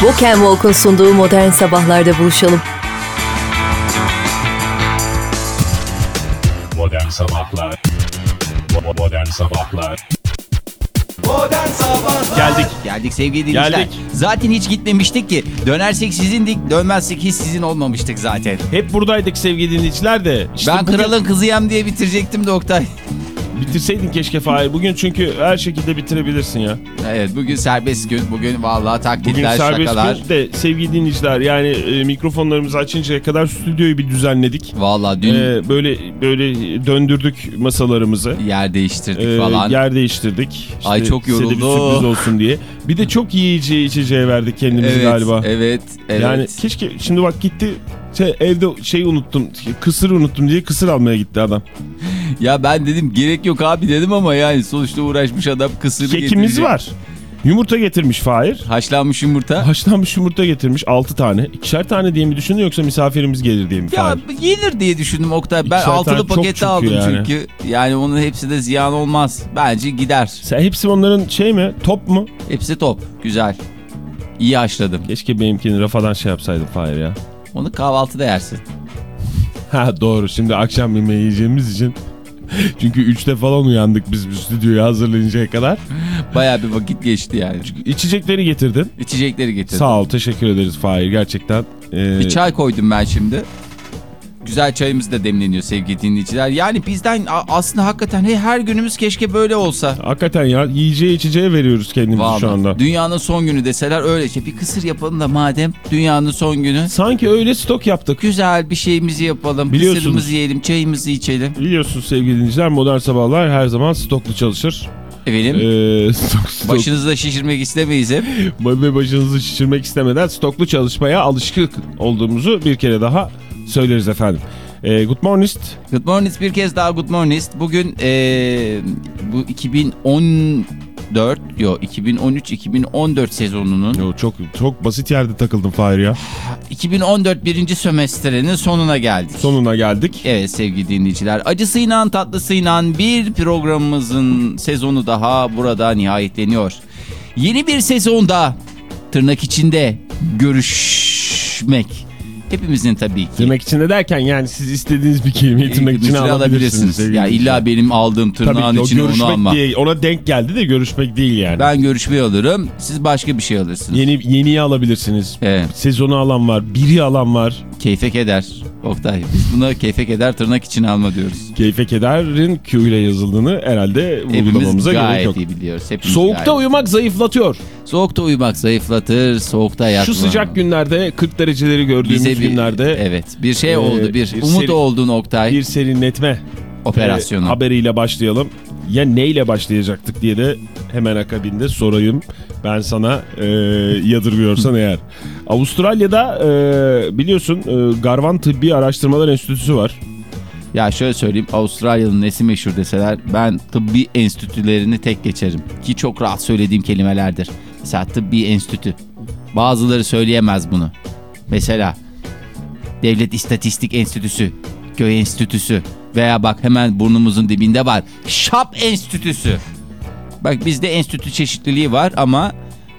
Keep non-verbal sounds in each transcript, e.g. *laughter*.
Walk and Walk'un sunduğu Modern Sabahlar'da buluşalım. Modern Sabahlar Modern Sabahlar Modern Sabahlar Geldik. Geldik sevgili dinleyiciler. Geldik. Zaten hiç gitmemiştik ki. Dönersek sizindik, dönmezsek hiç sizin olmamıştık zaten. Hep buradaydık sevgili dinleyiciler de. İşte ben bugün kralın kızıyam diye bitirecektim de Oktay. Bitirseydin keşke Fahir. Bugün çünkü her şekilde bitirebilirsin ya. Evet bugün serbest gün. Bugün vallahi Bugün taklitler, serbest şakalar. gün de sevgili dinleyiciler yani e, mikrofonlarımızı açıncaya kadar stüdyoyu bir düzenledik. Vallahi dün E, böyle böyle döndürdük masalarımızı. yer değiştirdik E, falan. yer değiştirdik. İşte Ay, çok de bir yoruldu. sürpriz olsun diye. Bir de çok yiyici içeceğe verdik kendimizi evet, galiba. evet, evet. Yani keşke şimdi bak gitti şey, evde şey unuttum kısır unuttum diye kısır almaya gitti adam. *laughs* Ya ben dedim gerek yok abi dedim ama yani sonuçta uğraşmış adam kısırı Kekimiz getirecek. var. Yumurta getirmiş Fahir. Haşlanmış yumurta. Haşlanmış yumurta getirmiş 6 tane. İkişer tane diye mi düşündün yoksa misafirimiz gelir diye mi Ya Fahir? yenir diye düşündüm Oktay. Ben altılı çünkü aldım yani. çünkü. Yani onun hepsi de ziyan olmaz. Bence gider. Sen hepsi onların şey mi top mu? Hepsi top. Güzel. İyi haşladım. Keşke benimkini rafadan şey yapsaydım Fahir ya. Onu kahvaltıda yersin. Ha doğru şimdi akşam yemeği yiyeceğimiz için. *laughs* Çünkü 3'te falan uyandık biz bu stüdyoyu hazırlayıncaya kadar. Baya bir vakit geçti yani. İçecekleri getirdin. İçecekleri getirdim. Sağ ol teşekkür ederiz Fahir gerçekten. Ee, Bir çay koydum ben şimdi. Güzel çayımız da demleniyor sevgili dinleyiciler. Yani bizden aslında hakikaten he, her günümüz keşke böyle olsa. Hakikaten ya yiyeceğe içeceğe veriyoruz kendimizi Vallahi. şu anda. Dünyanın son günü deseler öyle şey. Bir kısır yapalım da madem dünyanın son günü. Sanki öyle stok yaptık. Güzel bir şeyimizi yapalım. Kısırımızı yiyelim, çayımızı içelim. Biliyorsunuz sevgili dinleyiciler modern sabahlar her zaman stoklu çalışır. Efendim Ee, stok, stok, başınızı da şişirmek istemeyiz hep. başınızı şişirmek istemeden stoklu çalışmaya alışık olduğumuzu bir kere daha söyleriz efendim. Ee, good morning. Good morning bir kez daha good morning. Bugün eee, bu 2014 yok 2013-2014 sezonunun Yo, çok çok basit yerde takıldım Fahir ya. 2014 birinci sömestrenin sonuna geldik. Sonuna geldik. Evet sevgili dinleyiciler acısıyla tatlısıyla bir programımızın sezonu daha burada nihayetleniyor. Yeni bir sezonda tırnak içinde görüşmek hepimizin tabii ki. Tırnak içinde derken yani siz istediğiniz bir kelimeyi tırnak içine alabilirsiniz. sevgili Ya illa benim aldığım Tabii tırnağın o içine onu alma. diye ona denk geldi de görüşmek değil yani. Ben görüşmeyi alırım. Siz başka bir şey alırsınız. Yeni yeniyi alabilirsiniz. Evet. Sezonu alan var, biri alan var. Keyfe keder. Oktay biz buna keyfe keder tırnak içine alma diyoruz. Keyfe kederin Q ile yazıldığını herhalde Hepimiz vurgulamamıza gerek gayet yok. iyi biliyoruz. Hepimiz Soğukta gayet- uyumak zayıflatıyor. Soğukta uyumak zayıflatır, soğukta yatma. Şu sıcak günlerde 40 dereceleri gördüğümüz Bize bir, günlerde Evet bir şey Ee, oldu bir, bir umut seri- oldu Oktay bir serinletme operasyonu. e, haberiyle başlayalım. Ya neyle başlayacaktık diye de hemen akabinde sorayım. Ben sana e, yadırgıyorsan eğer. *laughs* Avustralya'da e, biliyorsun e, Garvan Tıbbi Araştırmalar Enstitüsü var. Ya şöyle söyleyeyim Avustralya'nın nesi meşhur deseler ben tıbbi enstitülerini tek geçerim. Ki çok rahat söylediğim kelimelerdir. Mesela tıbbi enstitü. Bazıları söyleyemez bunu. Mesela Devlet İstatistik Enstitüsü, Köy Enstitüsü veya bak hemen burnumuzun dibinde var. Şap Enstitüsü. Bak bizde enstitü çeşitliliği var ama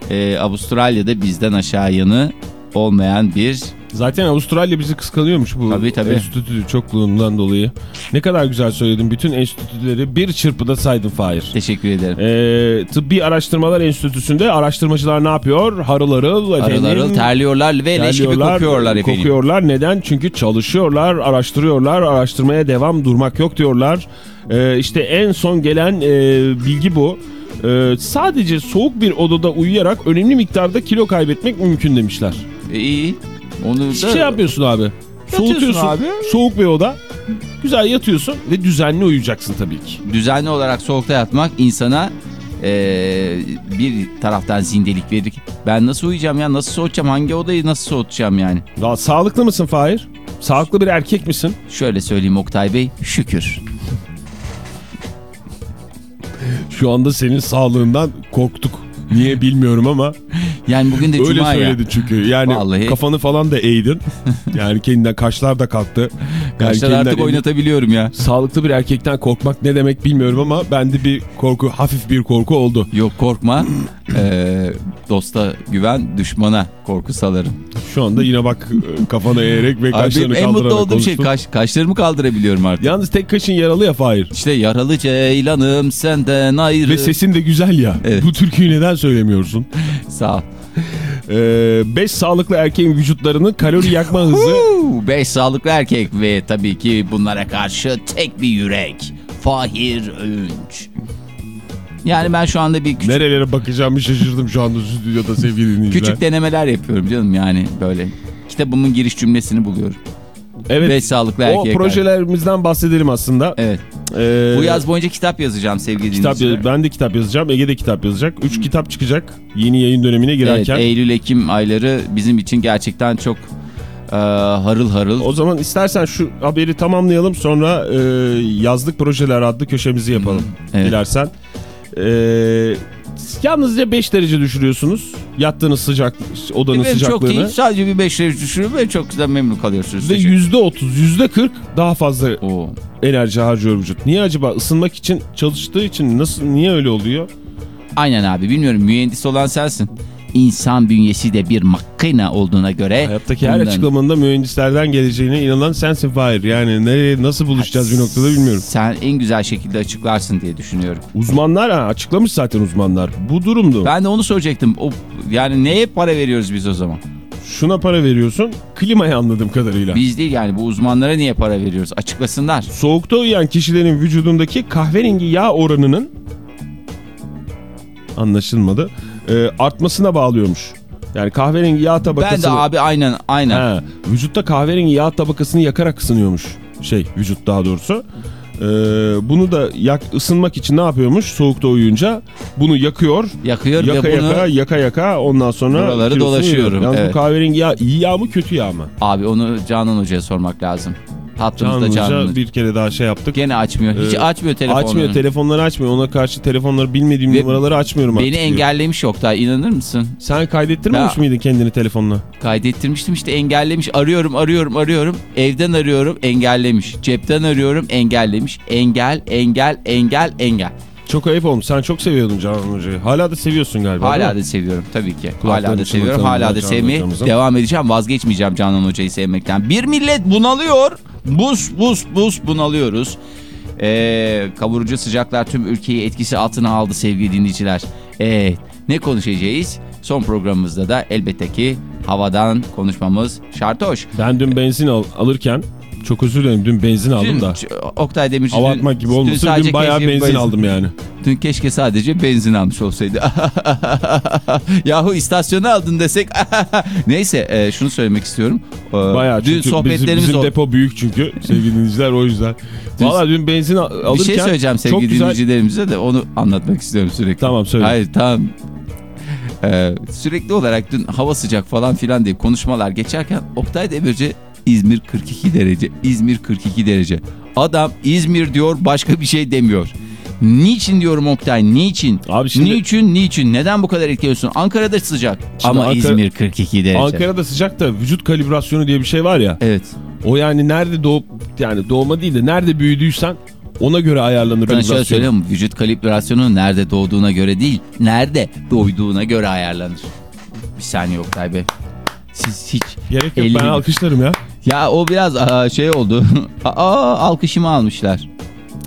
e, Avustralya'da bizden aşağı yanı olmayan bir Zaten Avustralya bizi kıskanıyormuş bu Tabii, tabii. enstitü çokluğundan dolayı. Ne kadar güzel söyledin. Bütün enstitüleri bir çırpıda saydın Fahir. teşekkür ederim. Ee, Tıbbi Araştırmalar Enstitüsü'nde araştırmacılar ne yapıyor? Harıl harıl efendim. Harıl harıl terliyorlar ve leş gibi kokuyorlar efendim. Kokuyorlar. Neden? Çünkü çalışıyorlar, araştırıyorlar, araştırmaya devam durmak yok diyorlar. Ee, işte en son gelen e, bilgi bu. Ee, sadece soğuk bir odada uyuyarak önemli miktarda kilo kaybetmek mümkün demişler. İyi. Onu da şey yapmıyorsun abi. Soğutuyorsun. abi. Soğuk bir oda. Güzel yatıyorsun ve düzenli uyuyacaksın tabii ki. düzenli olarak soğukta yatmak insana e, bir taraftan zindelik verir. Ben nasıl uyuyacağım ya? Nasıl soğutacağım? Hangi odayı nasıl soğutacağım yani? Ya, sağlıklı mısın Fahir? Sağlıklı bir erkek misin? Şöyle söyleyeyim Oktay Bey. Şükür. Şu anda senin sağlığından korktuk. Niye bilmiyorum ama Yani bugün de öyle cuma ya. söyledi çünkü. Yani Vallahi. kafanı falan da eğdin. *laughs* Yani kendinden kaşlar da kalktı. Erkeğinden artık oynatabiliyorum ya. Sağlıklı bir erkekten korkmak ne demek bilmiyorum ama bende bir korku, hafif bir korku oldu. Yok korkma. *clears throat* Ee, dosta güven, düşmana korku salarım. Şu anda yine bak kafana eğerek ve kaşlarını benim en mutlu kaldırarak olduğum şey konuştun. kaş, kaşlarımı kaldırabiliyorum artık. Yalnız tek kaşın yaralı ya Fahir. İşte yaralı ceylanım senden ayrı. Ve sesin de güzel ya. Evet. Bu türküyü neden söylemiyorsun? *laughs* Sağ ol. 5 sağlıklı erkeğin vücutlarının kalori yakma hızı. Huu, Beş sağlıklı erkek ve tabii ki bunlara karşı tek bir yürek. Fahir Öğünç. Yani ben şu anda bir küçük, Nerelere bakacağımı şaşırdım şu anda stüdyoda sevgili *laughs* dinleyiciler. küçük denemeler yapıyorum canım yani böyle. Kitabımın giriş cümlesini buluyorum. evet. Beş sağlıklı o erkek. projelerimizden bahsedelim aslında. Evet. Ee, Bu yaz boyunca kitap yazacağım sevgili kitap dinleyiciler. ben de kitap yazacağım. Ege de kitap yazacak. 3 kitap çıkacak yeni yayın dönemine Evet, girerken. Eylül-Ekim ayları bizim için gerçekten çok e, harıl harıl. O zaman istersen şu haberi tamamlayalım sonra e, yazlık projeler adlı köşemizi yapalım. evet. Dilersen. E, yalnızca 5 derece düşürüyorsunuz. Yattığınız sıcak odanın Evet, çok sıcaklığını. iyi. Sadece bir 5 lira düşürüyor ve çok güzel memnun kalıyorsunuz. Ve Teşekkür- %30, %40 daha fazla Oo. enerji harcıyor vücut. Niye acaba? Isınmak için çalıştığı için nasıl niye öyle oluyor? Aynen abi bilmiyorum mühendis olan sensin. İnsan bünyesi de bir makine olduğuna göre. Hayattaki her bundan- açıklamanın da mühendislerden geleceğine inanan sensin Fahir. Yani nereye nasıl buluşacağız bir noktada bilmiyorum. Sen en güzel şekilde açıklarsın diye düşünüyorum. Uzmanlar ha, açıklamış zaten uzmanlar. Bu durumdu. Ben de onu soracaktım. O, yani neye para veriyoruz biz o zaman? Şuna para veriyorsun. Klimayı anladığım kadarıyla. Biz değil yani bu uzmanlara niye para veriyoruz? Açıklasınlar. Soğukta uyuyan kişilerin vücudundaki kahverengi yağ oranının anlaşılmadı. E, artmasına bağlıyormuş. Yani kahverengi yağ tabakasını... Ben de abi aynen aynen. He, vücutta kahverengi yağ tabakasını yakarak ısınıyormuş. Şey vücut daha doğrusu. Ee, bunu da yak, ısınmak için ne yapıyormuş soğukta uyuyunca? Bunu yakıyor. Yakıyor Yaka ve bunu yaka yaka yaka ondan sonra Buraları dolaşıyorum, yiyor. Yalnız evet. bu kahverengi yağ iyi yağ mı kötü yağ mı? abi onu Canan Hoca'ya sormak lazım. Hattımızda Hoca. bir kere daha şey yaptık. Gene açmıyor. Hiç Ee, açmıyor telefonunu. Açmıyor telefonları açmıyor. Ona karşı telefonları bilmediğim Ve numaraları açmıyorum Beni artık diyor. engellemiş Oktay inanır mısın? Sen kaydettirmemiş Ya- miydin kendini telefonla? Kaydettirmiştim işte engellemiş. Arıyorum arıyorum arıyorum. Evden arıyorum engellemiş. Cepten arıyorum engellemiş. Engel engel engel engel. Çok ayıp olmuş. Sen çok seviyordun Canan Hoca'yı. Hala da seviyorsun galiba. Hala da seviyorum tabii ki. Kulaklarını Hala da seviyorum. Hala da sevmeye devam edeceğim. Vazgeçmeyeceğim Canan Hoca'yı sevmekten. Bir millet bunalıyor. Buz buz buz bunalıyoruz. Ee, kavurucu sıcaklar tüm ülkeyi etkisi altına aldı sevgili dinleyiciler. Evet ne konuşacağız? Son programımızda da elbette ki havadan konuşmamız şart hoş. Ben dün benzin al- alırken çok özür dilerim dün benzin aldım da. Dün- Oktay Demirci Hava dün- atmak gibi dün olmasın. sadece Dün bayağı keşke benzin aldım yani. Dün keşke sadece benzin almış olsaydı. *laughs* Yahu istasyonu aldın desek. *laughs* Neyse e, şunu söylemek istiyorum. E, Bayağı dün çünkü bizim, sohbetlerimiz bizim o- depo büyük çünkü sevgili dinleyiciler o yüzden. Dün- Valla dün benzin al- alırken Bir şey söyleyeceğim sevgili güzel. dinleyicilerimize de onu anlatmak istiyorum sürekli. Tamam, söyle. Hayır tamam. Ee, sürekli olarak dün hava sıcak falan filan diye konuşmalar geçerken Oktay Demirci İzmir 42 derece. İzmir 42 derece. Adam İzmir diyor başka bir şey demiyor. Niçin diyorum Oktay niçin? Abi şimdi- Niçin niçin neden bu kadar etkiliyorsun? Ankara'da sıcak ama Ankara- İzmir 42 derece. Ankara'da sıcak da vücut kalibrasyonu diye bir şey var ya. Evet. O yani nerede doğup yani doğma değil de nerede büyüdüysen ona göre ayarlanır Ben şöyle söyleyeyim vücut kalibrasyonu nerede doğduğuna göre değil, nerede doyduğuna göre ayarlanır. Bir saniye Oktay Bey. Siz hiç Gerek yok 50 ben alkışlarım ya. Ya o biraz aa, şey oldu. *laughs* Aa alkışımı almışlar.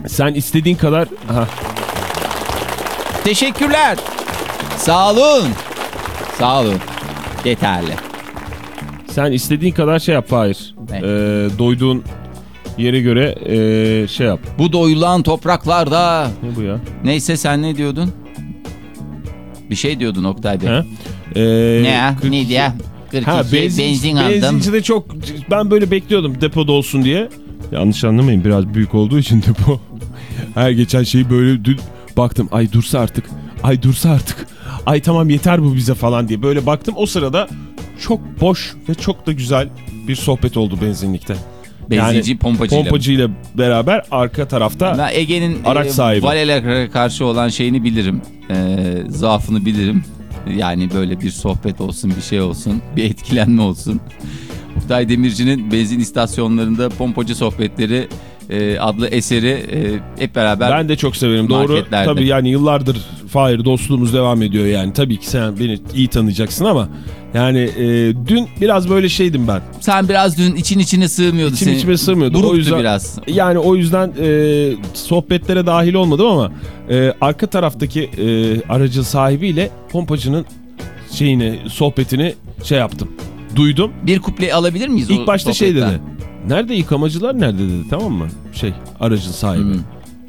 Sen istediğin kadar... Ha, Teşekkürler. Sağ olun. Sağ olun. Yeterli. sen istediğin kadar şey yap Fahir. Ne? Ee, doyduğun yere göre ee, şey yap. Bu doyulan topraklarda. Ne bu ya? Neyse sen ne diyordun? Bir şey diyordun Oktay Bey. Ee, Ne ya? 40 Ne diye? 42 Ha, benzin, benzin, aldım. benzincide çok ben böyle bekliyordum depoda olsun diye. Yanlış anlamayın biraz büyük olduğu için depo. *laughs* Her geçen şeyi böyle dün baktım ay dursa artık. Ay dursa artık. Ay tamam yeter bu bize falan diye böyle baktım. O sırada çok boş ve çok da güzel bir sohbet oldu benzinlikte. Benzinci pompacıyla. Pompacıyla beraber arka tarafta Ege'nin Araç e, sahibi. valelere karşı olan şeyini bilirim. E, zaafını bilirim. Yani böyle bir sohbet olsun, bir şey olsun, *laughs* bir etkilenme olsun. Oktay Demirci'nin benzin istasyonlarında pompacı sohbetleri e, adlı eseri e, hep beraber Ben de çok severim. Doğru. Tabii yani yıllardır Fahir dostluğumuz devam ediyor yani. Tabii ki sen beni iyi tanıyacaksın ama yani e, dün biraz böyle şeydim ben. sen biraz dün için içine sığmıyordu İçim senin. içime sığmıyordu. Buruktu o yüzden biraz. yani o yüzden e, sohbetlere dahil olmadım ama e, arka taraftaki e, aracın sahibiyle pompacının şeyini sohbetini şey yaptım. Duydum. Bir kuple alabilir miyiz? o İlk başta şey sohbetten? dedi. Nerede yıkamacılar nerede dedi tamam mı? Şey aracın sahibi. Hmm.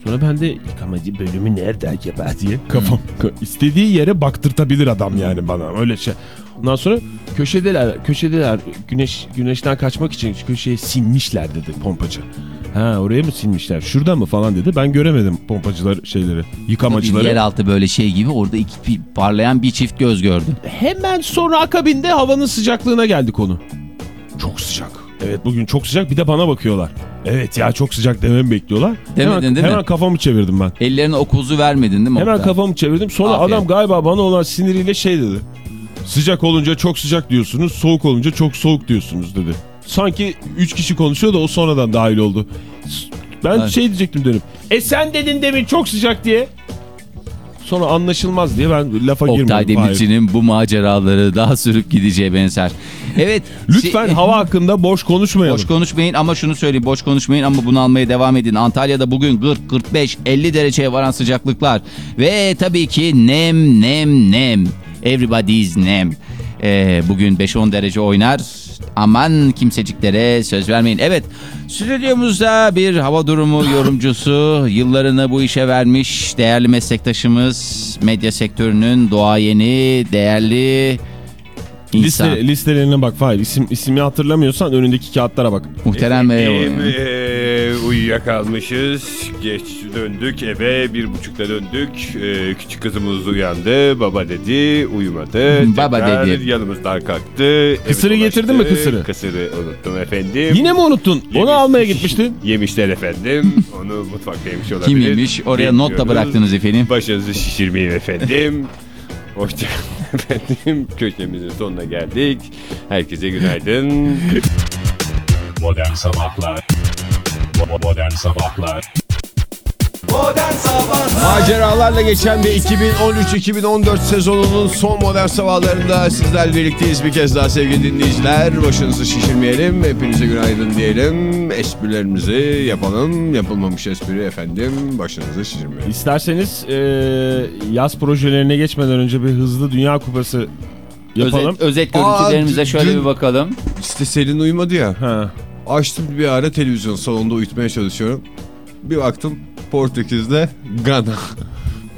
Sonra ben de yıkamacı bölümü nerede acaba diye kafam istediği yere baktırtabilir adam yani bana öyle şey. Ondan sonra köşedeler köşedeler güneş güneşten kaçmak için köşeye sinmişler dedi pompacı. Ha oraya mı sinmişler? Şurada mı falan dedi. Ben göremedim pompacılar şeyleri, Bir yıkamacıları. yeraltı böyle şey gibi orada iki bir parlayan bir çift göz gördüm. Hemen sonra akabinde havanın sıcaklığına geldi konu. Çok sıcak. Evet bugün çok sıcak bir de bana bakıyorlar. Evet ya çok sıcak dememi bekliyorlar. Demedin hemen, değil mi? Hemen kafamı çevirdim ben. Ellerine o kozu vermedin değil mi? Hemen Oktay? kafamı çevirdim. Sonra Aferin. adam galiba bana olan siniriyle şey dedi. Sıcak olunca çok sıcak diyorsunuz, soğuk olunca çok soğuk diyorsunuz dedi. Sanki 3 kişi konuşuyor da o sonradan dahil oldu. Ben Evet. şey diyecektim dönüp. E sen dedin demin çok sıcak diye. Sonra anlaşılmaz diye ben lafa Oktay girmedim. Hayır. Demirci'nin bu maceraları daha sürüp gideceği benzer. Evet. Lütfen şey- hava hakkında boş konuşmayalım. Boş konuşmayın ama şunu söyleyeyim boş konuşmayın ama bunu almaya devam edin. Antalya'da bugün 40, 45, 50 dereceye varan sıcaklıklar ve tabii ki nem nem nem. Everybody's nem. Ee, bugün 5-10 derece oynar. Aman kimseciklere söz vermeyin. Evet stüdyomuzda bir hava durumu *laughs* yorumcusu yıllarını bu işe vermiş değerli meslektaşımız medya sektörünün doğayeni değerli insan. Liste, listelerine bak Fahir. İsim, ismi hatırlamıyorsan önündeki kağıtlara bak. Muhterem ve Ee, uyuyakalmışız. Geç döndük eve bir buçukta döndük. Ee, küçük kızımız uyandı. Baba dedi uyumadı. Baba Tekrar dedi. yanımızdan kalktı. Evi Kısırı dolaştı. getirdin mi kısırı? Kısırı unuttum efendim. Yine mi unuttun? Onu Yemiş- almaya gitmiştin. Yemişler efendim. *laughs* Onu mutfakta yemiş olabilir. Kim yemiş? Oraya not da Bilmiyoruz. bıraktınız efendim. Başınızı şişirmeyin efendim. Hoşçakalın *laughs* efendim. Köşemizin sonuna geldik. Herkese günaydın. Modern Sabahlar Modern Sabahlar Modern Sabahlar Maceralarla geçen bir 2013-2014 sezonunun son modern sabahlarında sizlerle birlikteyiz bir kez daha sevgili dinleyiciler. Başınızı şişirmeyelim, hepinize günaydın diyelim. Esprilerimizi yapalım. Yapılmamış espri efendim, başınızı şişirmeyelim. İsterseniz e, yaz projelerine geçmeden önce bir hızlı Dünya Kupası yapalım. Özet, özet görüntülerimize Aa, şöyle dün- bir bakalım. İşte Selin uyumadı ya. Ha. Açtım bir ara televizyon salonunda uyutmaya çalışıyorum. Bir baktım Portekiz'de Gana.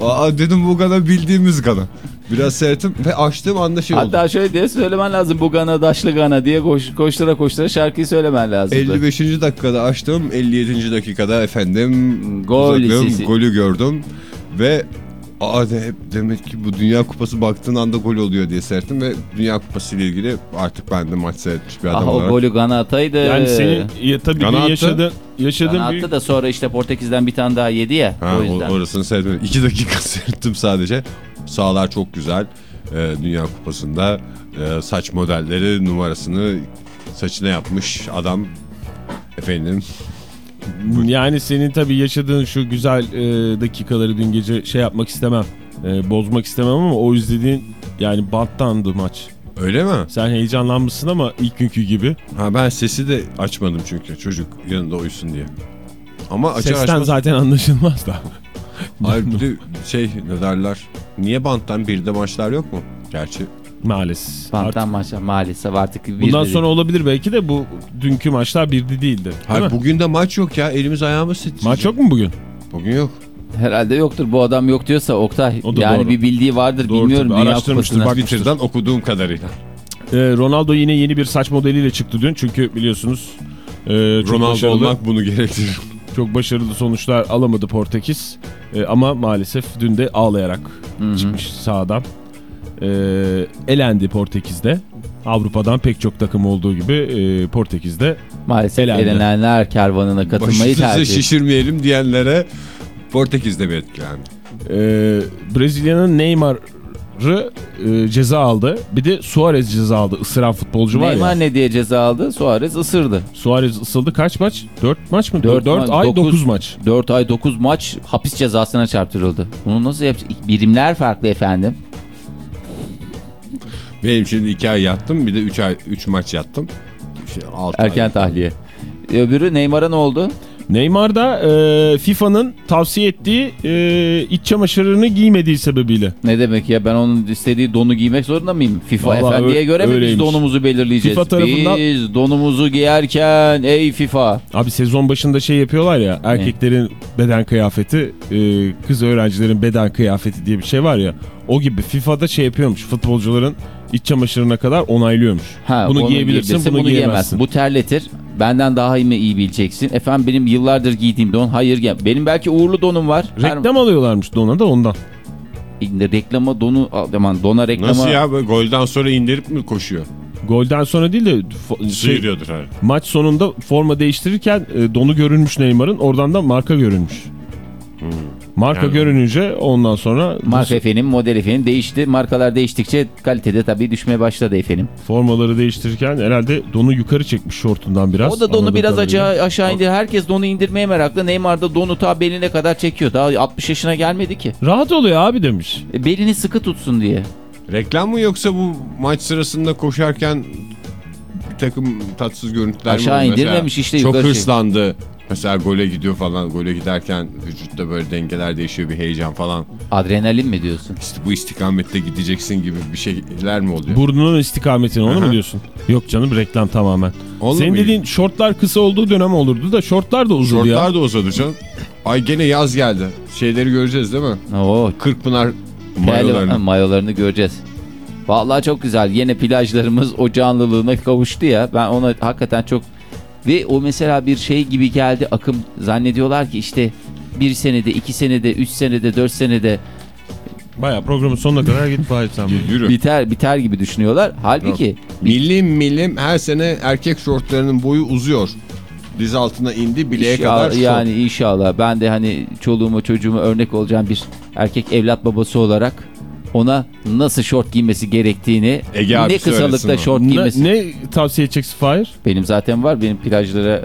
*laughs* Aa dedim bu Gana bildiğimiz Gana. Biraz seyrettim ve açtığım anda şey oldu. Hatta şöyle diye söylemen lazım. Bu Gana Daşlı Gana diye koş, koştura koştura şarkıyı söylemen lazım. 55. dakikada açtım. 57. dakikada efendim Gol uzaklığım, golü gördüm ve Aa de, hep demek ki bu Dünya Kupası baktığın anda gol oluyor diye seyrettim ve Dünya Kupası ile ilgili artık ben de maç seyretmiş bir adam Ah o olarak. golü Gana ataydı. Yani senin ya, tabii Gana bir attı. yaşadığın, yaşadığın Gana büyük... attı da sonra işte Portekiz'den bir tane daha yedi ya. Ha, o o yüzden. orasını seyretmedim. 2 dakika *laughs* seyrettim sadece. Sahalar çok güzel. Ee, Dünya Kupası'nda e, saç modelleri numarasını saçına yapmış adam. Efendim Yani senin tabii yaşadığın şu güzel e, dakikaları dün gece şey yapmak istemem. e, bozmak istemem ama o izlediğin yani banttandı maç. öyle mi? Sen heyecanlanmışsın ama ilk günkü gibi. Ha ben sesi de açmadım çünkü çocuk yanında uyusun diye. Ama açar Sesten açmaz. zaten anlaşılmaz da. Hayır bir de şey ne derler. Niye banttan bir de maçlar yok mu? Gerçi Maalesef. Banttan maçlar maalesef artık. bir Bundan dedi. sonra olabilir belki de bu dünkü maçlar birdi değildi. Değil Hayır, mi? bugün de maç yok ya. Elimiz ayağımız titreyecek. Maç yok mu bugün? Bugün yok. Herhalde yoktur. Bu adam yok diyorsa Oktay. Yani doğru. bir bildiği vardır Doğru bilmiyorum. tabii, araştırmıştır, bak- Twitter'dan okuduğum kadarıyla. Ee, Ronaldo yine yeni bir saç modeliyle çıktı dün. Çünkü biliyorsunuz e, çok, Ronaldo başarılı, olmak bunu gerektirir. çok başarılı sonuçlar alamadı Portekiz. E, ama maalesef dün de ağlayarak çıkmış sahadan. E, elendi Portekiz'de. Avrupa'dan pek çok takım olduğu gibi e, Portekiz'de Maalesef Elendi. elenenler kervanına katılmayı Başımızı tercih şişirmeyelim diyenlere Portekiz'de bir etkilendi. e, Brezilya'nın Neymar Neymar'ı e, ceza aldı. Bir de Suarez ceza aldı. Isıran futbolcu var Neymar ya. ne diye ceza aldı? Suarez ısırdı. Suarez ısıldı kaç maç? 4 maç mı? Dört 4 ma- ay dokuz. 9 maç. 4 ay 9 maç hapis cezasına çarptırıldı. Bunu nasıl yapacak? Birimler farklı efendim. Benim şimdi 2 ay yattım bir de 3 ay 3 maç yattım. Şey, Erken ay. tahliye. Öbürü Neymar'a ne oldu? Neymar da e, FIFA'nın tavsiye ettiği e, iç çamaşırını giymediği sebebiyle. Ne demek ya ben onun istediği donu giymek zorunda mıyım? FIFA Vallahi efendiye göre mi biz donumuzu belirleyeceğiz? FIFA tarafından- Biz donumuzu giyerken ey FIFA. Abi sezon başında şey yapıyorlar ya erkeklerin beden kıyafeti e, kız öğrencilerin beden kıyafeti diye bir şey var ya o gibi FIFA'da şey yapıyormuş futbolcuların iç çamaşırına kadar onaylıyormuş. Ha, bunu giyebilirsin giyebilirsin, bunu, giyemezsin. Bu terletir. Benden daha iyi mi iyi bileceksin? Efendim benim yıllardır giydiğim don. Hayır giy- Benim belki uğurlu donum var. Reklam alıyorlarmış da ona da ondan. Her, reklama donu aman dona reklama. Nasıl ya golden sonra indirip mi koşuyor? Golden sonra değil de şey, her. maç sonunda forma değiştirirken e, donu görünmüş Neymar'ın oradan da marka görünmüş. Marka Yani- görününce ondan sonra Marka efendim, model efendim değişti. Markalar değiştikçe kalitede tabii düşmeye başladı efendim. formaları değiştirirken herhalde donu yukarı çekmiş şortundan biraz. O da donu biraz kadarıyla. aşağı, aşağı indi. Herkes donu indirmeye meraklı. Neymar da donu ta beline kadar çekiyor. Daha 60 yaşına gelmedi ki. Rahat oluyor abi demiş. E, belini sıkı tutsun diye. Reklam mı yoksa bu maç sırasında koşarken bir takım tatsız görüntüler mi Aşağı oldu? Mesela indirmemiş işte, Çok yukarı çek- hırslandı. Mesela gole gidiyor falan. Gole giderken vücutta böyle dengeler değişiyor bir heyecan falan. Adrenalin mi diyorsun? İşte bu istikamette gideceksin gibi bir şeyler mi oluyor? Burnunun istikametini onu Aha. mu diyorsun? Yok canım reklam tamamen. Olur Senin mu? dediğin şortlar kısa olduğu dönem olurdu da şortlar da uzadı ya. Şortlar da uzadı canım. Ay gene yaz geldi. Şeyleri göreceğiz değil mi? Oo, Kırkpınar mayolarını. mayolarını. mayolarını göreceğiz. Vallahi çok güzel. Yine plajlarımız o canlılığına kavuştu ya. Ben ona hakikaten çok... Ve o mesela bir şey gibi geldi akım. Zannediyorlar ki işte bir senede, iki senede, üç senede, dört senede Baya programın sonuna kadar git Fahit sen. Yürü. biter biter gibi düşünüyorlar. Halbuki Milim milim her sene erkek şortlarının boyu uzuyor. Diz altına indi bileğe İnşallah- kadar şort. yani inşallah ben de hani çoluğuma çocuğuma örnek olacağım bir erkek evlat babası olarak ona nasıl şort giymesi gerektiğini Ege ne abi söylesin kısalıkta o. şort Ne, giymesi. ne tavsiye edeceksin Fahir? Benim zaten var benim plajlara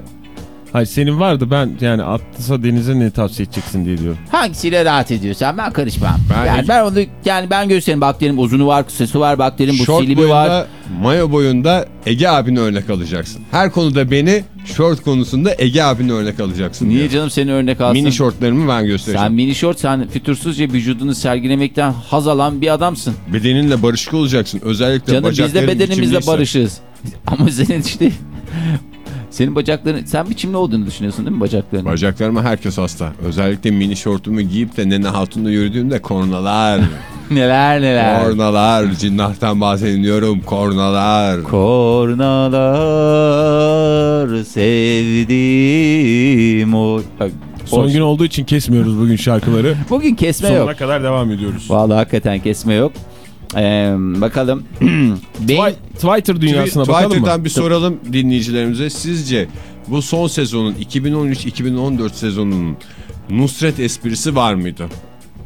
Hayır senin vardı ben yani atlısa denize ne tavsiye edeceksin diye diyorum. hangisiyle rahat ediyorsan ben karışmam. Ben- yani ben onu yani ben göstereyim bak derim uzunu var kısası var bak derim bu Şort silimi boyunda, var. Mayo boyunda Ege abini örnek alacaksın. Her konuda beni, şort konusunda Ege abini örnek alacaksın. Niye diyor. canım seni örnek alsın? Mini şortlarımı ben göstereceğim. Sen mini şort sen fütursuzca vücudunu sergilemekten haz alan bir adamsın. Bedeninle barışık olacaksın. Özellikle Canım biz de bacakların bedenimizle barışığız. *laughs* Ama senin işte *laughs* senin bacakların sen biçimli olduğunu düşünüyorsun değil mi bacaklarının? Bacaklarıma herkes hasta. Özellikle mini şortumu giyip de Nene Hatun'la yürüdüğümde kornalar. *laughs* neler neler. kornalar. Cinnahtan bahsediyorum. Kornalar. Kornalar sevdim o. Son gün olduğu için kesmiyoruz bugün şarkıları. Bugün kesme Sonuna yok. kadar devam ediyoruz. Vallahi hakikaten kesme yok. Ee, bakalım. *clears throat* Beyin- Twi- Twitter dünyasına bakalım mı? Twitter'dan bir soralım dinleyicilerimize. Sizce bu son sezonun 2013-2014 sezonunun Nusret esprisi var mıydı?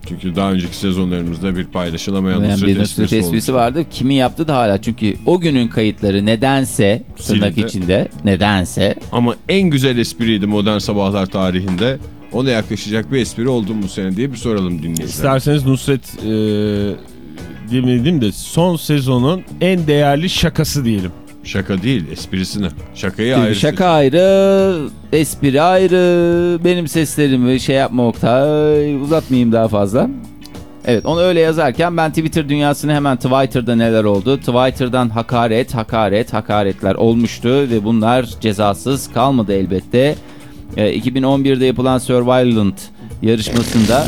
Çünkü daha önceki sezonlarımızda bir paylaşılamayan Yani Nusret, bir Nusret esprisi, esprisi vardı. Kimi yaptı da hala. Çünkü o günün kayıtları nedense tırnak Silindi. içinde nedense Ama en güzel espriydi Modern Sabahlar tarihinde. Ona yaklaşacak bir espri oldu mu bu sene diye bir soralım dinleyiciler. İsterseniz Nusret e, demeyelim de son sezonun en değerli şakası diyelim. Şaka değil esprisini. Şakayı Şimdi ayrı şaka ayrı, espri ayrı. Benim seslerimi şey yapma Oktay, uzatmayayım daha fazla. Evet onu öyle yazarken ben Twitter dünyasını hemen Twitter'da neler oldu? Twitter'dan hakaret, hakaret, hakaretler olmuştu ve bunlar cezasız kalmadı elbette. Ee, 2011'de yapılan Survivant yarışmasında *laughs*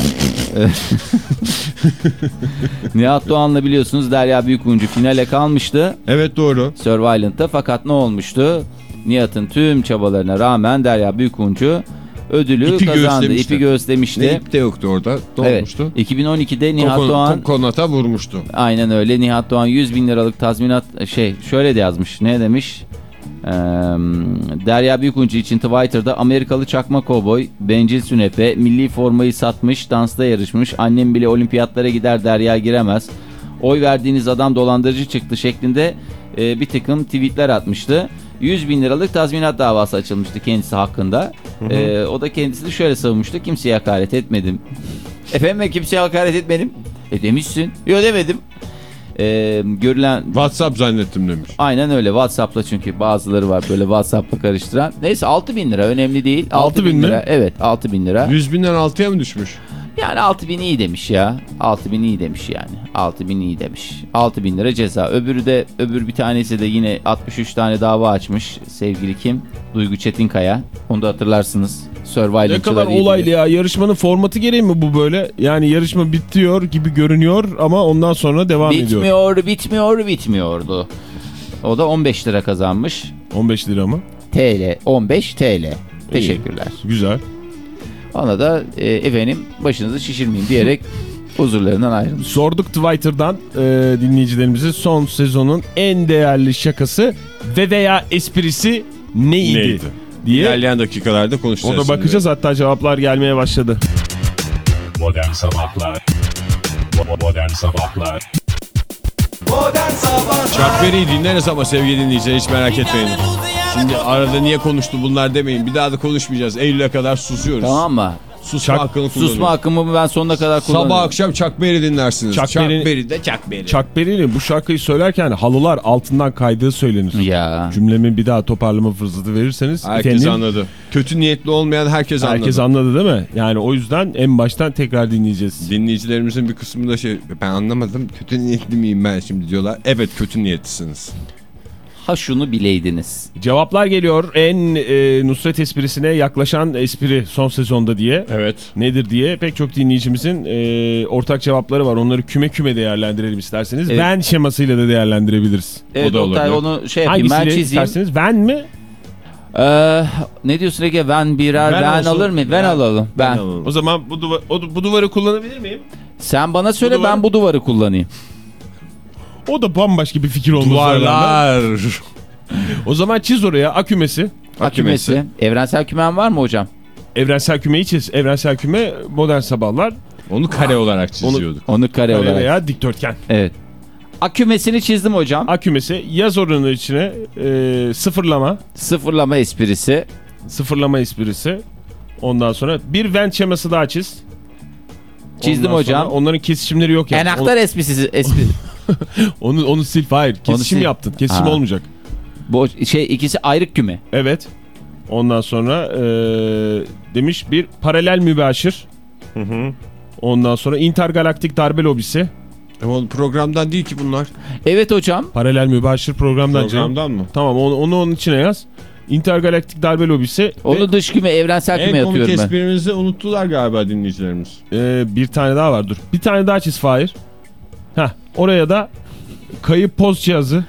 *laughs* *laughs* Nihat Doğan'la biliyorsunuz Derya Büyükuncu finale kalmıştı. Evet doğru. Survivant'ta fakat ne olmuştu? Nihat'ın tüm çabalarına rağmen Derya Büyükuncu ödülü İpi kazandı. göğüslemişti. İpi göğüslemişti. Ne ip de yoktu orada. Ne Evet. olmuştu? 2012'de Nihat Kokon- Doğan Kokonata vurmuştu. aynen öyle Nihat Doğan 100 bin liralık tazminat şey şöyle de yazmış. Ne demiş? Ee, Derya Büyükuncu için Twitter'da Amerikalı çakma kovboy, bencil sünepe, milli formayı satmış, dansta yarışmış, annem bile olimpiyatlara gider Derya giremez. Oy verdiğiniz adam dolandırıcı çıktı şeklinde e, bir takım tweetler atmıştı. 100 bin liralık tazminat davası açılmıştı kendisi hakkında. O da kendisini şöyle savunmuştu. Kimseye hakaret etmedim. Efendim ben kimseye hakaret etmedim. E demişsin. Yok demedim. E, görülen WhatsApp zannettim demiş. Aynen öyle WhatsApp'la çünkü bazıları var böyle WhatsApp'la karıştıran. Neyse 6 bin lira önemli değil. 6 bin mi? lira. Evet 6 bin lira. 100 binden 6'ya mı düşmüş? Yani 6 bin iyi demiş ya. 6 bin iyi demiş yani. 6 bin iyi demiş. 6 bin lira ceza. Öbürü de öbür bir tanesi de yine 63 tane dava açmış. Sevgili kim? Duygu Çetinkaya. Onu da hatırlarsınız. Survivor'cılar Ne kadar olaylı ya. Yarışmanın formatı gereği mi bu böyle? Yani yarışma bitiyor gibi görünüyor ama ondan sonra devam ediyor. Bitmiyor, bitmiyor, bitmiyordu. O da 15 lira kazanmış. 15 lira mı? TL, 15 TL. Teşekkürler. Güzel. Ona da e, efendim başınızı şişirmeyin diyerek *laughs* huzurlarından ayrılmış. Sorduk Twitter'dan e, dinleyicilerimize son sezonun en değerli şakası ve veya esprisi neydi, Neydi? Diye. İlerleyen dakikalarda konuşacağız. Ona bakacağız hatta cevaplar gelmeye başladı. Modern Sabahlar Modern Sabahlar Modern Sabahlar Chuck Berry'i dinleriz ama sevgili dinleyiciler hiç merak etmeyin. Şimdi arada niye konuştu bunlar demeyin. Bir daha da konuşmayacağız. Eylül'e kadar susuyoruz. Tamam mı? Susma Çak- hakkını kullanıyoruz. Susma hakkımı ben sonuna kadar kullanırım. Sabah akşam Berry dinlersiniz. Berry de. Chuck Berry'nin bu şarkıyı söylerken halılar altından kaydığı söylenir. Ya. Cümlemi bir daha toparlama fırsatı verirseniz. Herkes efendim, anladı. Kötü niyetli olmayan herkes, Herkes anladı. anladı değil mi? Yani o yüzden en baştan tekrar dinleyeceğiz. Dinleyicilerimizin bir kısmı da şey ben anlamadım kötü niyetli miyim ben şimdi diyorlar. Evet kötü niyetlisiniz. Ha şunu bileydiniz. Cevaplar geliyor en e, Nusret esprisine yaklaşan espri son sezonda diye. Evet. Nedir diye pek çok dinleyicimizin e, ortak cevapları var. Onları küme küme değerlendirelim isterseniz. Evet. Ben şemasıyla da değerlendirebiliriz. Evet da Oktay olabilir. onu şey yapayım ben Hangisiyle çizeyim. isterseniz? Ben mi? Ee, ne diyorsun Ege? Ben birer Ben ben, alır mıyım? Ben, Ben- alalım. Ben. O zaman bu, duva- o- bu duvarı kullanabilir miyim? Sen bana söyle Bu ben bu duvarı kullanayım. O da bambaşka bir fikir rağmen. Duvarlar. O zaman çiz oraya akümesi. Akümesi. Evrensel kümen var mı hocam? Evrensel kümeyi çiz. Evrensel küme modern sabahlar. Onu kare olarak çiziyorduk. Onu kare Kare olarak. veya dikdörtgen. Evet. Akümesini çizdim hocam. Akümesi yaz oranı içine e, sıfırlama. Sıfırlama esprisi. Sıfırlama esprisi. Ondan sonra bir vent şeması daha çiz. Çizdim Ondan hocam. Onların kesişimleri yok yani. Enaktar esprisi. espri. *laughs* *laughs* Onu, onu sil hayır. Kesişim sil. yaptın. Kesişim Ha. olmayacak. Bu şey ikisi ayrık küme. Evet. Ondan sonra e, demiş bir paralel mübaşir. Ondan sonra intergalaktik darbe lobisi. Ama o programdan değil ki bunlar. Evet hocam. Paralel mübaşir programdan canım. Programdan mı? Tamam onu, onu onun içine yaz. Intergalaktik darbe lobisi. Onu dış küme, evrensel küme En komik yapıyorum ben. esprimizi unuttular galiba dinleyicilerimiz. Ee, bir tane daha var dur. Bir tane daha çiz Fahir. Heh, oraya da kayıp poz cihazı.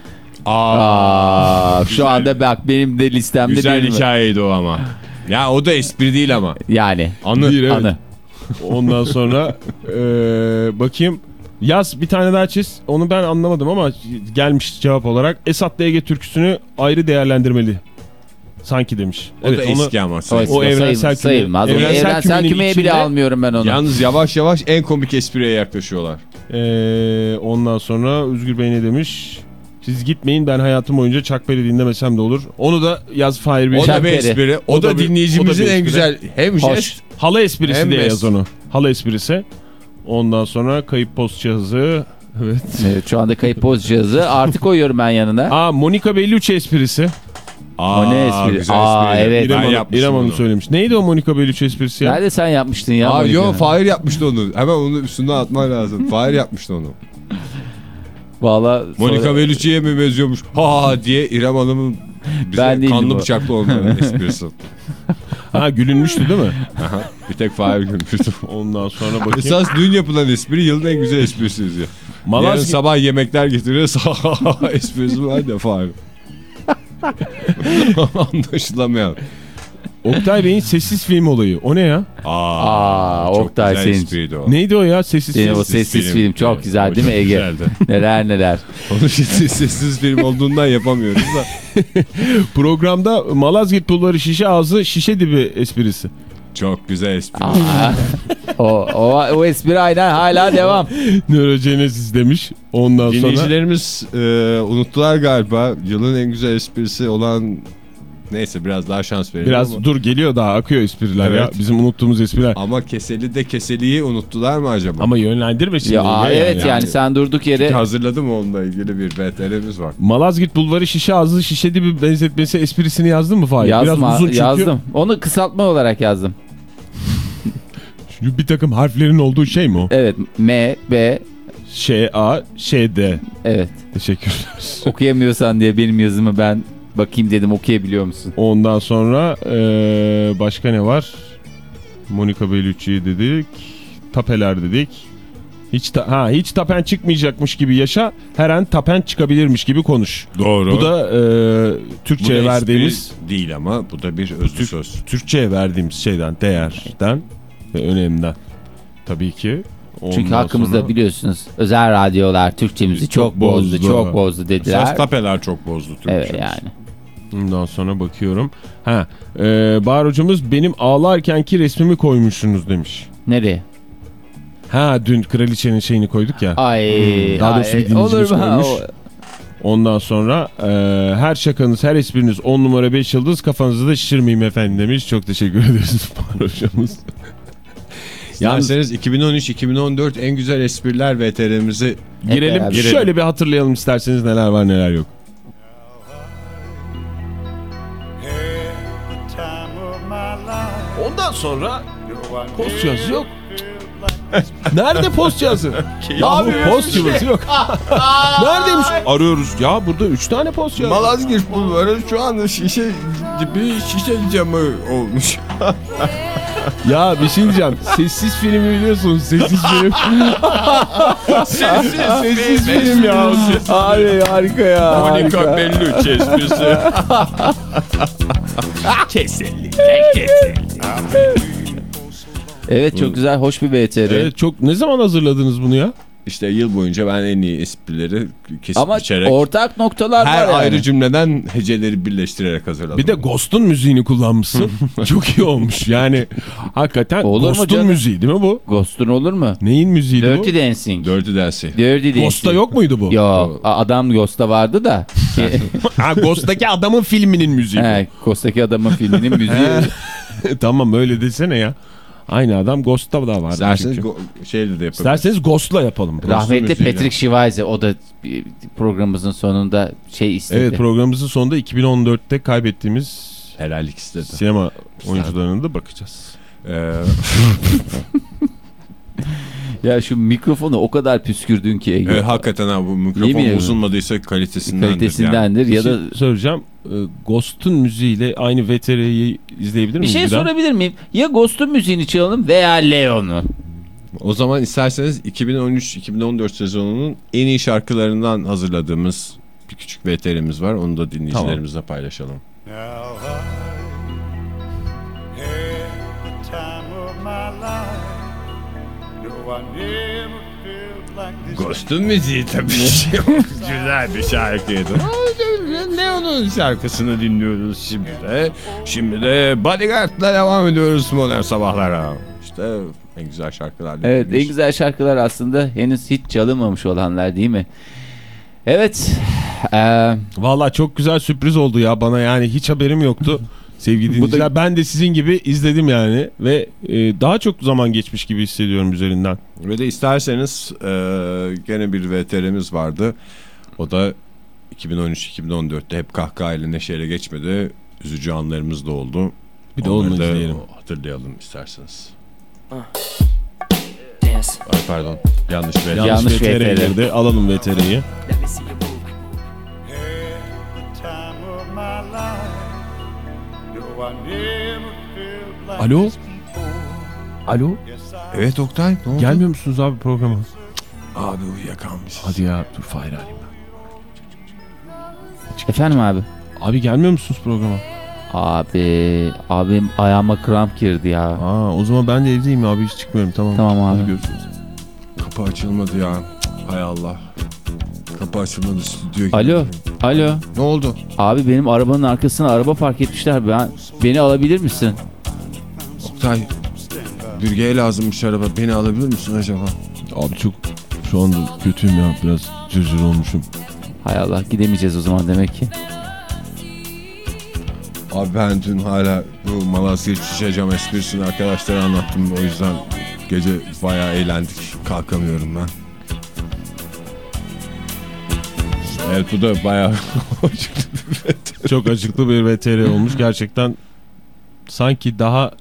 Aa, şu anda bak benim de listemde Güzel değil mi? hikayeydi o ama. Ya o da espri değil ama. Yani. Anı. Bir, evet. Anı. Ondan sonra ee, *laughs* bakayım. Yaz bir tane daha çiz. Onu ben anlamadım ama gelmiş cevap olarak. Esat'la Ege türküsünü ayrı değerlendirmeli. Sanki demiş. O da eski ama. O, sayılır. O evrensel sayılmaz, küme- sayılmaz. Evrensel evrensel, kümeye bile almıyorum ben onu. Yalnız yavaş yavaş en komik espriye yaklaşıyorlar. Ee, ondan sonra Özgür Bey ne demiş? Siz gitmeyin ben hayatım boyunca Chuck Berry dinlemesem de olur. Onu da yaz Fahir Bey. O da bir espri. O, O da, da bir- dinleyicimizin o da en güzel hem Hoş. jest Halı esprisi Hem diye yaz onu. Halı esprisi. Ondan sonra kayıp post cihazı. Evet. Evet, şu anda kayıp poz cihazı. Artı koyuyorum ben yanına. Aa Monica Bellucci esprisi. Aa, O ne espri? güzel Aa, espriydi. evet. İrem, Hanım, İrem Hanım onu. söylemiş. Neydi o Monica Bellucci esprisi ya? Nerede sen yapmıştın ya? Aa yo Fahir yapmıştı onu. Hemen onu üstünden atman lazım. Fahir yapmıştı onu. Valla Monica sonra- Bellucci'ye mi benziyormuş? Ha ha diye İrem Hanım'ın bize Ben kanlı o. bıçaklı olmayan *laughs* esprisi. Ha gülünmüştü değil mi? Aha, bir tek Fahir gülmüştü. *laughs* Ondan sonra bakayım. Esas dün yapılan espri yılın en güzel esprisiyiz ya. Yarın Malazgirt, sabah yemekler getiriyor. *laughs* esprisi var da Fahir. *laughs* Anlaşılamayan. Oktay Bey'in sessiz film olayı. O ne ya? Aa, Aa, çok Oktay güzel senin- espriydi o. Neydi o ya? Sessiz film. o sessiz film. film, çok Evet, güzel o değil mi çok Ege? güzeldi. *laughs* neler neler. Onu şimdi sessiz film olduğundan yapamıyoruz da. *laughs* Programda Malazgirt Bulvarı şişe ağzı şişe dibi esprisi. Çok güzel espri. O, o, o espri aynen hala devam. Nörogenesis demiş. Ondan sonra Dinleyicilerimiz e, unuttular galiba. Yılın en güzel esprisi olan neyse biraz daha şans verelim biraz ama. dur geliyor daha akıyor espriler ya. Evet. Bizim unuttuğumuz espriler. Ama keseli de keseliyi unuttular mı acaba? Ama yönlendirme şimdi. Ya, Ege evet yani. yani. sen durduk yere Hazırladım onunla ilgili bir VTR'miz var. Malazgirt Bulvarı şişe ağzı şişe dibi benzetmesi esprisini yazdın mı Fahir? yazma, Biraz uzun çünkü. yazdım. Onu kısaltma olarak yazdım. Çünkü bir takım harflerin olduğu şey mi o? Evet M, B, Ş, A, Ş, D. evet. Teşekkürler. *laughs* Okuyamıyorsan diye benim yazımı ben bakayım dedim okuyabiliyor musun? Ondan sonra eee, başka ne var? Monica Bellucci dedik. Tapeler dedik. Hiç ta- ha hiç tapen çıkmayacakmış gibi yaşa. Her an tapen çıkabilirmiş gibi konuş. Doğru. Bu da eee Türkçe'ye verdiğimiz değil ama bu da bir özlü söz. Türkçe'ye verdiğimiz şeyden, değerden ve önemden. Tabii ki. Çünkü Ondan hakkımızda sonra- biliyorsunuz özel radyolar Türkçemizi çok, Çok bozdu, bozdu. çok bozdu dediler. Esas tapeler çok bozdu Türkçe. Evet yani. Ondan sonra bakıyorum. Ha, eee Bahar hocamız benim ağlarkenki resmimi koymuşsunuz demiş. Nereye? Ha dün kraliçenin şeyini koyduk ya. Ay, Hmm, daha doğrusu ay, bir dinleyicimiz olur mu? koymuş. O- Ondan sonra eee, her şakanız, her espriniz 10 numara 5 yıldız kafanızı da şişirmeyeyim efendim demiş. Çok teşekkür *laughs* ederiz Bahar *laughs* hocamız. İsterseniz 2013-2014 en güzel espriler VTR'mizi girelim, beraber. şöyle bir hatırlayalım isterseniz neler var neler yok. Sonra post yazı yok. *laughs* Nerede post yazı? Abi post yazısı yok. *laughs* Neredeymiş? Arıyoruz. Ya burada 3 tane post yazı. Malazgirt Bulvarı şu anda şişe gibi şişe camı olmuş. Ya bir şey diyeceğim. Sessiz filmi biliyorsunuz. Sessiz film. *laughs* sessiz, Sessiz film ya. Abi harika ya. Monica harika. Bellucci esprisi. Evet çok güzel, hoş bir BTR. Evet çok ne zaman hazırladınız bunu ya? İşte yıl boyunca ben en iyi esprileri kesip Ama biçerek ortak noktalar her var yani. ayrı cümleden heceleri birleştirerek hazırladım. Bir de Ghost'un müziğini kullanmışsın. *laughs* çok iyi olmuş. Yani hakikaten Olur Ghost'un müziği değil mi bu? Ghost'un olur mu? Neyin müziğiydi Dirty bu? Dancing. Dirty Dancing. Dirty Dancing. Ghost'ta yok muydu bu? Yok. Adam Ghost'ta vardı da. *laughs* Ha Ghost'taki adamın filminin müziği. He, Ghost'taki adamın filminin *laughs* müziği. tamam öyle desene ya. Aynı adam Ghost'ta da var. İsterseniz go- şeyle de yapabiliriz. İsterseniz Ghost'la yapalım. Rahmetli müziğiyle. Patrick Schweizer o da programımızın sonunda şey istedi. Evet programımızın sonunda 2014'te kaybettiğimiz Helallik istedi. sinema oyuncularına da bakacağız. Ee, *laughs* Ya şu mikrofonu o kadar püskürdün ki Ege. e, hakikaten ha bu mikrofon bozulmadıysa kalitesindendir. Yani. Kalitesindendir ya Bir şey da söyleyeceğim. Ee, Ghost'un müziğiyle aynı VTR'yi izleyebilir bir miyiz? şey daha? sorabilir miyim? Ya Ghost'un müziğini çalalım veya Leon'u. O zaman isterseniz 2013-2014 sezonunun en iyi şarkılarından hazırladığımız bir küçük VTR'miz var. Onu da dinleyicilerimizle paylaşalım. Now Ghost'un müziği tabii çok *laughs* güzel bir şarkıydı. Leon'un şarkısını dinliyoruz şimdi de. Şimdi de Bodyguard'la devam ediyoruz modern sabahlara. İşte en güzel şarkılar. Evet en güzel şarkılar aslında henüz hiç çalınmamış olanlar değil mi? Evet. Eee Valla çok güzel sürpriz oldu ya bana yani hiç haberim yoktu. *laughs* Sevgili dinleyiciler ben de sizin gibi izledim yani ve e, daha çok zaman geçmiş gibi hissediyorum üzerinden. Ve de isterseniz e, gene bir VTR'miz vardı. O da 2013-2014'te hep kahkahayla neşeyle geçmedi. Üzücü anlarımız da oldu. Bir de onu da izleyelim. Hatırlayalım isterseniz. Dance. Ay pardon yanlış VTR. Yanlış, Yanlış de alalım VTR'yi. Let me see you move. Had the time of my life. Alo? Alo? Evet Oktay ne oldu? Gelmiyor musunuz abi programa? Abi uyuyakalmış. Hadi ya dur Fahir arayayım ben. efendim abi. Abi gelmiyor musunuz programa? Abi abim ayağıma kramp girdi ya. Aa o zaman ben de evdeyim abi hiç çıkmıyorum tamam. Tamam abi. Hadi görüşürüz. Kapı açılmadı ya. Hay Allah. Kapı açılmadı stüdyo. gibi. Alo. Alo. Ne oldu? Abi benim arabanın arkasına araba park etmişler. Ben beni alabilir misin? Oktay bürgeye lazımmış araba. Beni alabilir misin acaba? Abi çok şu anda kötüyüm ya biraz cırcır olmuşum. Hay Allah gidemeyeceğiz o zaman demek ki. Abi ben dün hala bu Malasya şişeceğim esprisini arkadaşlara anlattım. O yüzden gece bayağı eğlendik. Kalkamıyorum ben. Evet bu da bayağı *laughs* Çok acıklı bir VTR olmuş gerçekten sanki daha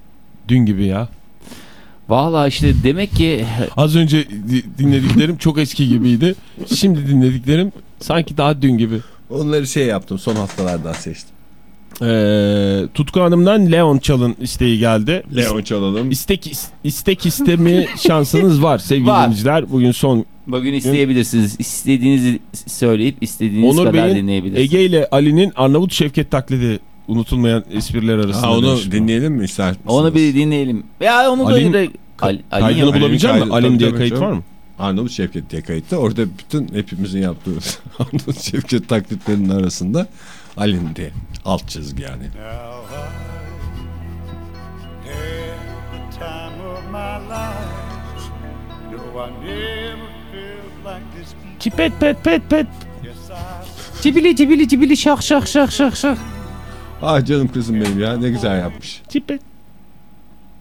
dün gibi ya. Vallahi işte demek ki Az önce di- dinlediklerim çok eski gibiydi. Şimdi dinlediklerim sanki daha dün gibi. onları şey yaptım son haftalardan seçtim. Ee, Tutku Hanım'dan Leon Çalın isteği geldi. Leon çalalım. İstek, istek istemi *laughs* şansınız var sevgili Var. dinleyiciler. Bugün son bugün isteyebilirsiniz. İstediğinizi söyleyip istediğiniz Onur kadar Bey'in dinleyebilirsiniz. Ege ile Ali'nin Arnavut Şevket taklidi unutulmayan espriler arasında. Ha, onu demiş bu. dinleyelim mi ister misiniz? Onu bir dinleyelim. Ya onu da Ali'nin- öyle... Ali, Ali Kaydını yapar. bulabilecek Ali'nin misin? kaydı- Alim diye tabii kayıt canım. var mı? Arnavut Şevket diye kayıtta. Orada bütün hepimizin yaptığı *laughs* Arnavut Şevket taklitlerinin arasında Alin diye. Alt çizgi yani. Now I had the time of my life. No, I never Çipet pet pet pet. Cibili cibili cibili şak şak şak şak şak. Ah canım kızım benim ya ne güzel yapmış. Çipet.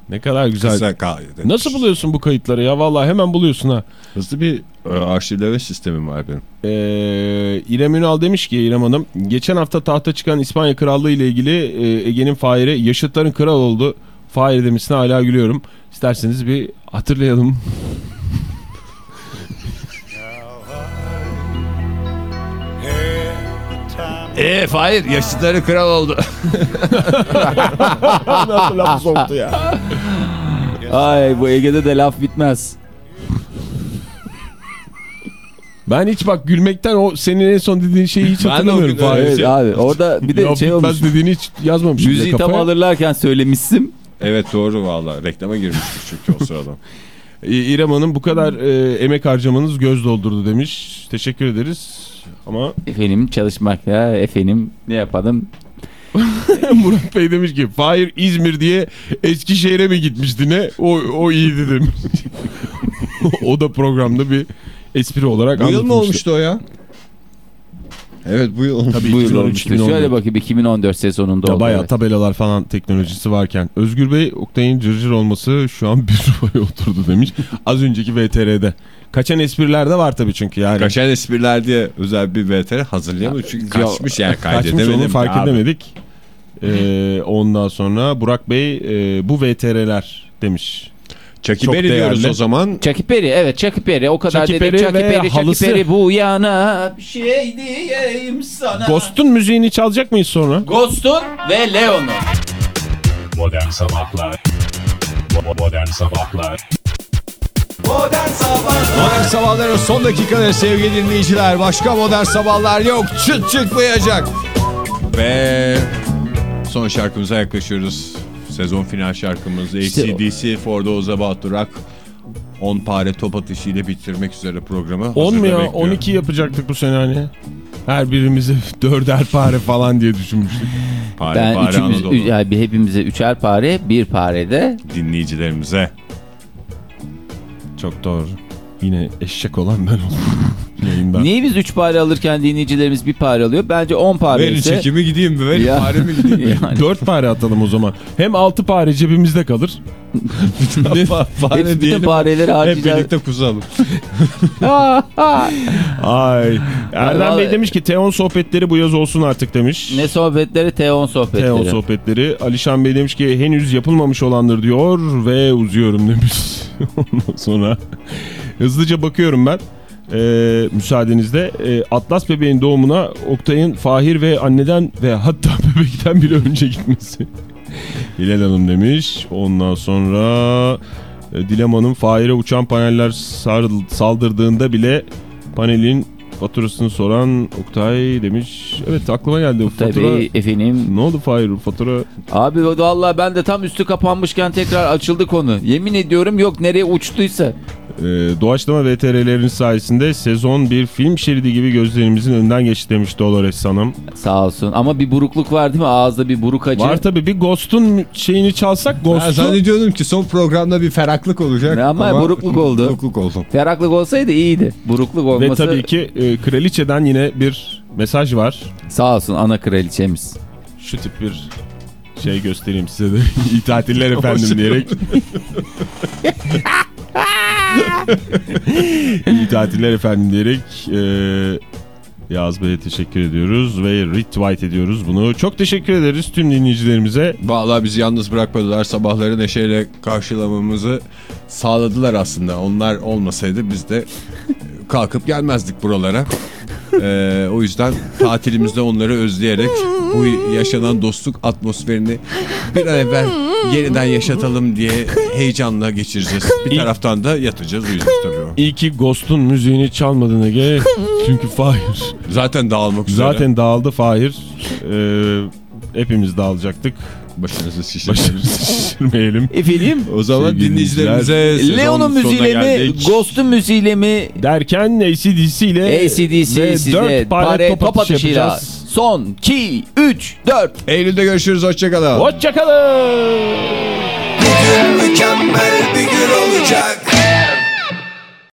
Ne kadar güzel. Nasıl buluyorsun bu kayıtları ya? Vallahi hemen buluyorsun ha. Hızlı bir e, arşivleme sistemim var benim. Ee, İrem Ünal demiş ki İrem Hanım geçen hafta tahta çıkan İspanya Krallığı ile ilgili e, Ege'nin Fahir'i yaşıtların kral oldu. Fahir demişsine hala gülüyorum. İsterseniz bir hatırlayalım. *laughs* Eee Fahir yaşlıları kral oldu. *laughs* Nasıl lafı soktu ya. Ay bu Ege'de de laf bitmez. Ben hiç bak gülmekten o senin en son dediğin şeyi hiç Ben de o hatırlamıyorum. gün öyle. Evet abi orada bir de Laf şey olmuş. bitmez dediğini hiç yazmamışım. bile Müziği tam kafaya. alırlarken söylemişsin. evet doğru valla. Reklama girmiştik çünkü o sırada. İ- İrem Hanım bu kadar e, emek harcamanız göz doldurdu demiş. Teşekkür ederiz. Ama Efendim çalışmak ya efendim ne yapalım. *laughs* Murat Bey demiş ki Fahir İzmir diye Eskişehir'e mi gitmişti ne? O, o iyiydi demiş. *laughs* o da programda bir espri olarak bu yıl mı olmuştu o ya? Evet bu yıl. Tabii Buyur 2013, olmuştu. 2014. Şöyle bakayım 2014 sezonunda Ya oldu. bayağı evet. tabelalar falan teknolojisi varken. Özgür Bey Oktay'ın cırcır olması şu an bir *laughs* rufaya oturdu demiş. Az önceki VTR'de. Kaçan espriler de var tabii çünkü yani. Kaçan espriler diye özel bir VTR hazırlayamadık çünkü kaçmış yani Kaçmış kaydedemedim. onu fark abi. edemedik. Ee, ondan sonra Burak Bey e, bu VTR'ler demiş. Berry diyoruz o zaman. Perry evet Perry o kadar Chucky dedik halısı. Perry bu yana bir şey diyeyim sana. Ghost'un müziğini çalacak mıyız sonra? Ghost'un ve Leon'un. Modern Sabahlar Bo- Modern Sabahlar Modern Sabahların son dakikaları sevgili dinleyiciler. Başka modern sabahlar yok. Çıt çıkmayacak. Ve son şarkımıza yaklaşıyoruz. Sezon final şarkımız İşte o- ACDC For Those About to Rock. 10 pare top atışıyla bitirmek üzere programı. 10 mu ya? bekliyor. 12 yapacaktık bu sene hani. Her birimize *laughs* dörder pare falan diye düşünmüştük. Pare Ben pare üçümüz, Anadolu. ü- yani hepimize üçer pare bir pare de dinleyicilerimize. Çok doğru. Yine eşek olan ben oldum *laughs* yayında. Niye biz 3 pare alırken dinleyicilerimiz bir pare alıyor? Bence 10 pare Verin ise... çekimi gideyim mi? Verin Ya. pare mi gideyim mi? *laughs* Yani 4 pare atalım o zaman. Hem 6 pare cebimizde kalır. *laughs* pare hep diyelim. pareleri Hep harcayacağız. birlikte kuzalım. Ay. Erdem Bey demiş ki Teon sohbetleri bu yaz olsun artık demiş. ne sohbetleri? Teon sohbetleri. Teon sohbetleri. Alişan Bey demiş ki henüz yapılmamış olandır diyor ve uzuyorum demiş. Ondan sonra hızlıca bakıyorum ben. Ee, müsaadenizle Ee, Atlas bebeğin doğumuna Oktay'ın Fahir ve anneden ve hatta *laughs* bebekten bile önce gitmesi. *laughs* Hilal Hanım demiş. Ondan sonra e, Dilem Fahir'e uçan paneller saldırdığında bile panelin faturasını soran Oktay demiş. Evet aklıma geldi bu fatura. Tabii efendim. Ne oldu Fahir fatura? Abi vallahi ben de tam üstü kapanmışken tekrar açıldı konu. Yemin ediyorum yok nereye uçtuysa. Ee, doğaçlama VTR'lerin sayesinde sezon bir film şeridi gibi gözlerimizin önünden geçti demiş Dolores Hanım. Sağ olsun. Ama bir burukluk var değil mi? Ağızda bir buruk acı. Var tabii bir Ghost'un şeyini çalsak Ben Ghost'u... zannediyordum ki son programda bir feraklık olacak. Ama burukluk oldu. Burukluk oldu. Ferahlık olsaydı iyiydi. Burukluk Ve olması tabii ki e, kraliçeden yine bir mesaj var. sağ olsun ana kraliçemiz. Şu tip bir şey göstereyim size de. *laughs* İyi tatiller efendim diyerek. *laughs* İyi tatiller efendim diyerek e, Yaz Bey'e teşekkür ediyoruz ve retweet ediyoruz bunu. Çok teşekkür ederiz tüm dinleyicilerimize. Vallahi bizi yalnız bırakmadılar. Sabahları neşeyle karşılamamızı sağladılar aslında. Onlar olmasaydı biz de kalkıp gelmezdik buralara. Ee, o yüzden tatilimizde onları özleyerek bu yaşanan dostluk atmosferini bir an evvel yeniden yaşatalım diye heyecanla geçireceğiz. Bir taraftan da yatacağız uyuyacağız tabii o. İyi ki Ghost'un müziğini çalmadın Ege. Çünkü Fahir. Zaten dağılmak üzere. Zaten dağıldı Fahir. Ee, hepimiz dağılacaktık. Başınızı şişirmeyin. Başımızı *laughs* şişirmeyelim. Efendim? O zaman Sevgili dinleyicilerimize Leon'un müziğiyle mi? Ghost'un müziğiyle mi? Derken ACDC ile ACDC ve size dört pare pare top, yapacağız. Son 2, 3, 4. Eylül'de görüşürüz. Hoşçakalın. Hoşçakalın. Mükemmel bir gün olacak